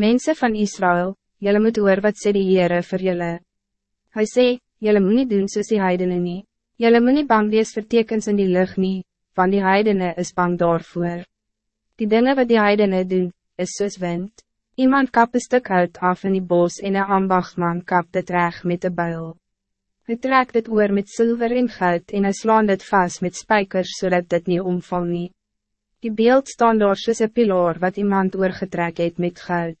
Mensen van Israël, jullie moet hoor wat sê die Heere vir julle. Hy sê, jullie moet nie doen soos die heidene nie. Jullie moet nie bang wees vir tekens in die lucht nie, want die heidene is bang daarvoor. Die dingen wat die heidene doen, is soos wind. Iemand kap een stuk hout af in die bos en een ambachtman kap dit reg met de buil. Hij trekt dit oor met zilver en goud en hy slaan dit vast met spijkers zodat dit niet omval nie. Die beeld staan daar soos een pilaar wat iemand oorgetrek het met goud.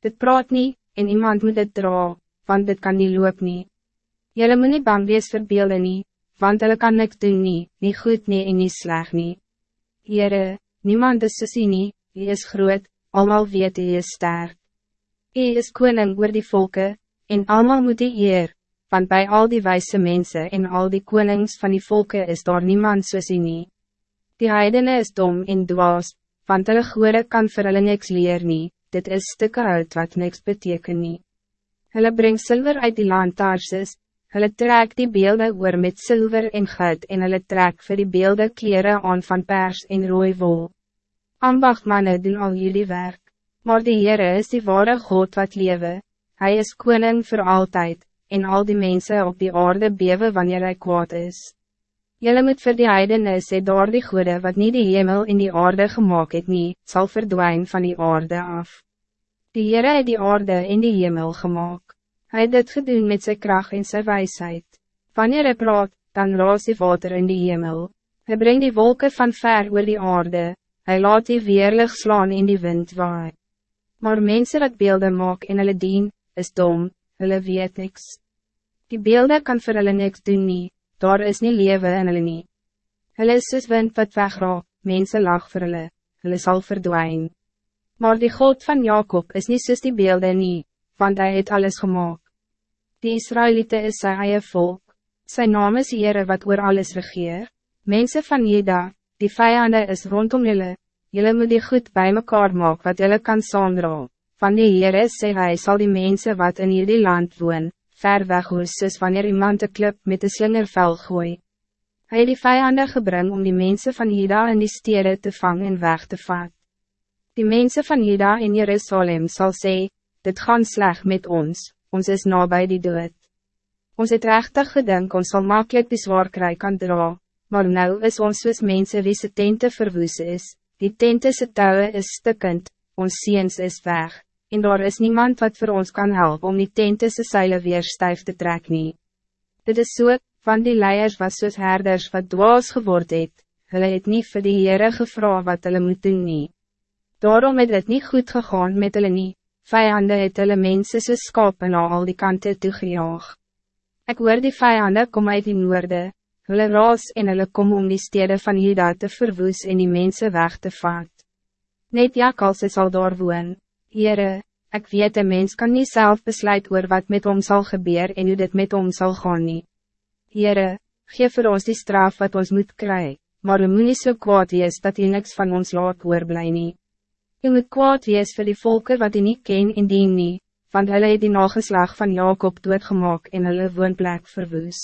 Dit praat niet, en iemand moet dit dra, want dit kan niet loop nie. Julle moet nie bang wees vir beelde nie, want hulle kan niks doen nie, nie goed nie en nie sleg nie. Heere, niemand is soos nie, hy is groot, allemaal weet hy is sterk. Hy is koning oor die volken, en allemaal moet hy eer, want bij al die wijze mensen en al die konings van die volken is daar niemand soos hy nie. Die heidene is dom en dwaas, want hulle goede kan vir hulle niks leer nie, dit is stukken uit wat niks beteken nie. Hulle breng zilver uit die land Tarsus, hulle trek die beelden oor met zilver en goud en hulle trek vir die beelden kleren aan van pers en rooi wol. Ambachtmannen doen al jullie werk, maar die Heere is die ware God wat lewe, Hij is koning voor altijd, en al die mensen op die aarde bewe wanneer hij kwaad is. Jullie moet vir die heidene sê daar die goede wat niet die hemel in die aarde gemaakt het nie, sal verdwijnen van die aarde af. Die Heere het die aarde in die hemel gemaakt. Hij het dit gedoen met zijn kracht en zijn wijsheid. Wanneer hij praat, dan raas die water in die hemel. Hij brengt die wolken van ver oor die aarde, Hij laat die weerlig slaan in die wind waai. Maar mensen wat beelden maak en hulle dien, is dom, hulle weet niks. Die beelden kan vir hulle niks doen nie, daar is nie lewe in hulle nie. Hulle is soos wind wat wegraak, mense lag vir hulle, hulle sal verdwijn. Maar die God van Jacob is niet soos die beelden nie, want hij het alles gemaakt. Die Israëlieten is sy eie volk, sy naam is Heere wat oor alles regeer, mensen van Jeda, Die vijanden is rondom jullie. Jullie moet die goed bij mekaar maak wat jullie kan saamdra. Van die Heere sê hy sal die mensen wat in jullie land woon, ver weg hoes soos wanneer iemand een klip met een slingervel gooi. Hy het die vijanden gebring om die mensen van Juda in die steden te vangen en weg te vat. Die mensen van Juda in Jerusalem zal sê, dit gaan sleg met ons, ons is nabij die dood. Ons het rechtig gedink ons sal makkelijk die zwaar kry kan dra, maar nou is ons soos mense wie se tente verwoes is, die tente se touwe is stikkend, ons seens is weg, en daar is niemand wat voor ons kan helpen om die tente se seile weer stijf te trek nie. Dit is so, van die leiers was soos herders wat dwaas geword het, hulle het nie vir die Heere gevra wat hulle moet doen nie. Daarom het het niet goed gegaan met hulle nie, vijanden het hulle mense soos skape na al die kanten toegejaag. Ik hoor die vijanden kom uit die noorde, hulle raas en hulle kom om die steden van Juda te verwoes en die mensen weg te vaat. Net jakals sal daar woon, Heere, ek weet een mens kan niet zelf besluit oor wat met hom zal gebeuren en hoe dit met hom zal gaan nie. Heere, geef voor ons die straf wat ons moet krijgen, maar we moet niet so kwaad wees dat hy niks van ons laat oorblij nie. Je moet kwaad wees vir die volken wat hy niet ken en dien nie, want hulle het die nageslag van Jacob doodgemaak en hulle woonplek verwoes.